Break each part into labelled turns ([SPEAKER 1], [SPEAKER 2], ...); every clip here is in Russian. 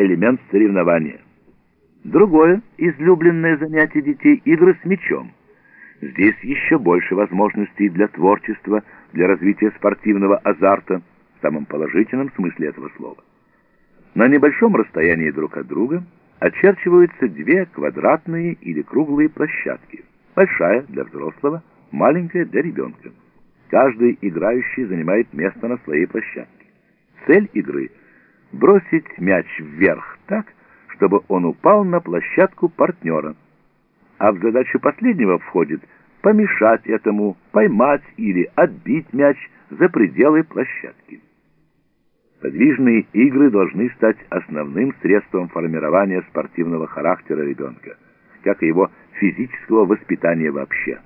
[SPEAKER 1] элемент соревнования. Другое излюбленное занятие детей – игры с мячом. Здесь еще больше возможностей для творчества, для развития спортивного азарта, в самом положительном смысле этого слова. На небольшом расстоянии друг от друга очерчиваются две квадратные или круглые площадки. Большая для взрослого, маленькая для ребенка. Каждый играющий занимает место на своей площадке. Цель игры – бросить мяч вверх так, чтобы он упал на площадку партнера. А в задачу последнего входит помешать этому, поймать или отбить мяч за пределы площадки. Подвижные игры должны стать основным средством формирования спортивного характера ребенка, как и его физического воспитания вообще.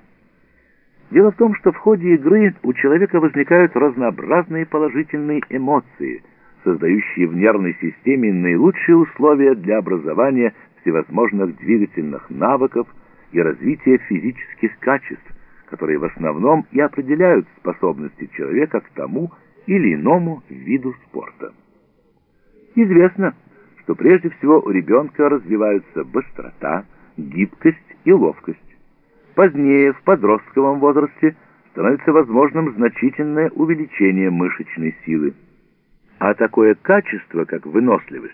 [SPEAKER 1] Дело в том, что в ходе игры у человека возникают разнообразные положительные эмоции, создающие в нервной системе наилучшие условия для образования всевозможных двигательных навыков и развития физических качеств, которые в основном и определяют способности человека к тому или иному виду спорта. Известно, что прежде всего у ребенка развиваются быстрота, гибкость и ловкость. Позднее, в подростковом возрасте, становится возможным значительное увеличение мышечной силы. А такое качество, как выносливость,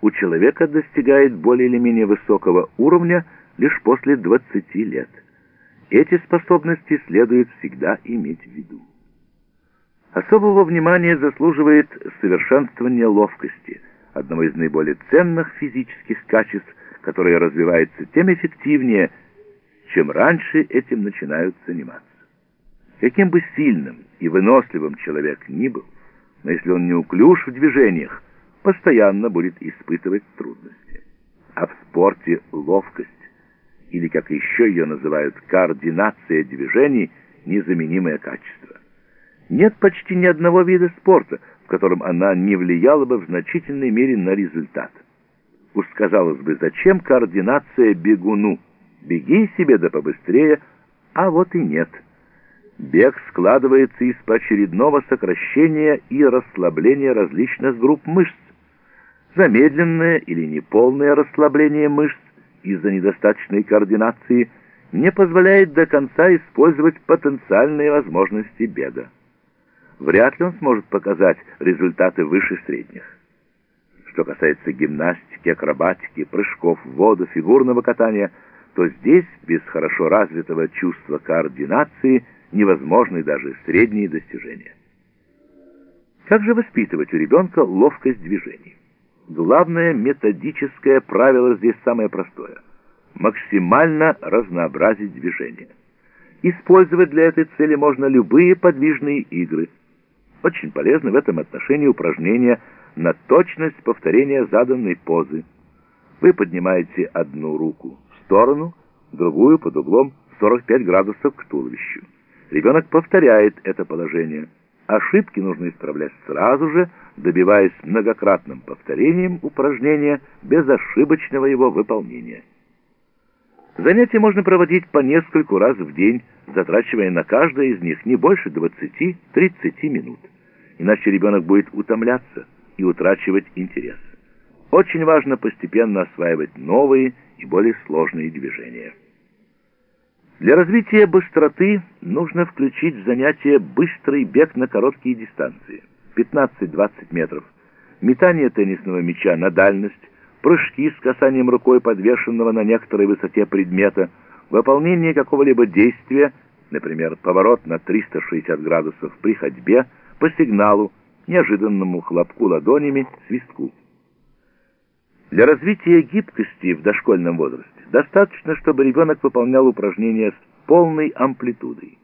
[SPEAKER 1] у человека достигает более или менее высокого уровня лишь после 20 лет. Эти способности следует всегда иметь в виду. Особого внимания заслуживает совершенствование ловкости, одного из наиболее ценных физических качеств, которое развивается тем эффективнее, чем раньше этим начинают заниматься. Каким бы сильным и выносливым человек ни был, но если он неуклюж в движениях, постоянно будет испытывать трудности. А в спорте ловкость, или как еще ее называют, координация движений, незаменимое качество. Нет почти ни одного вида спорта, в котором она не влияла бы в значительной мере на результат. Уж казалось бы, зачем координация бегуну? Беги себе да побыстрее, а вот и нет. Бег складывается из поочередного сокращения и расслабления различных групп мышц. Замедленное или неполное расслабление мышц из-за недостаточной координации не позволяет до конца использовать потенциальные возможности бега. Вряд ли он сможет показать результаты выше средних. Что касается гимнастики, акробатики, прыжков в воду, фигурного катания – то здесь без хорошо развитого чувства координации невозможны даже средние достижения. Как же воспитывать у ребенка ловкость движений? Главное методическое правило здесь самое простое – максимально разнообразить движения. Использовать для этой цели можно любые подвижные игры. Очень полезны в этом отношении упражнения на точность повторения заданной позы. Вы поднимаете одну руку сторону, другую под углом 45 градусов к туловищу. Ребенок повторяет это положение. Ошибки нужно исправлять сразу же, добиваясь многократным повторением упражнения без ошибочного его выполнения. Занятия можно проводить по нескольку раз в день, затрачивая на каждое из них не больше 20-30 минут. Иначе ребенок будет утомляться и утрачивать интерес. Очень важно постепенно осваивать новые и более сложные движения. Для развития быстроты нужно включить в занятие быстрый бег на короткие дистанции, 15-20 метров, метание теннисного мяча на дальность, прыжки с касанием рукой подвешенного на некоторой высоте предмета, выполнение какого-либо действия, например, поворот на 360 градусов при ходьбе, по сигналу, неожиданному хлопку ладонями, свистку. Для развития гибкости в дошкольном возрасте достаточно, чтобы ребенок выполнял упражнения с полной амплитудой.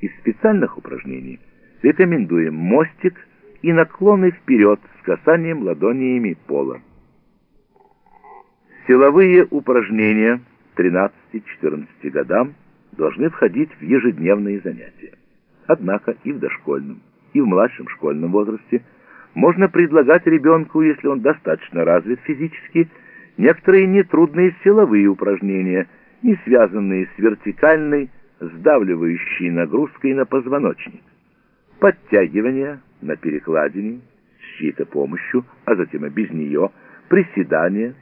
[SPEAKER 1] Из специальных упражнений рекомендуем мостик и наклоны вперед с касанием ладонями пола. Силовые упражнения 13-14 годам должны входить в ежедневные занятия. Однако и в дошкольном, и в младшем школьном возрасте – можно предлагать ребенку, если он достаточно развит физически, некоторые нетрудные силовые упражнения, не связанные с вертикальной, сдавливающей нагрузкой на позвоночник. Подтягивания на перекладине с чьей-то помощью, а затем и без нее, приседания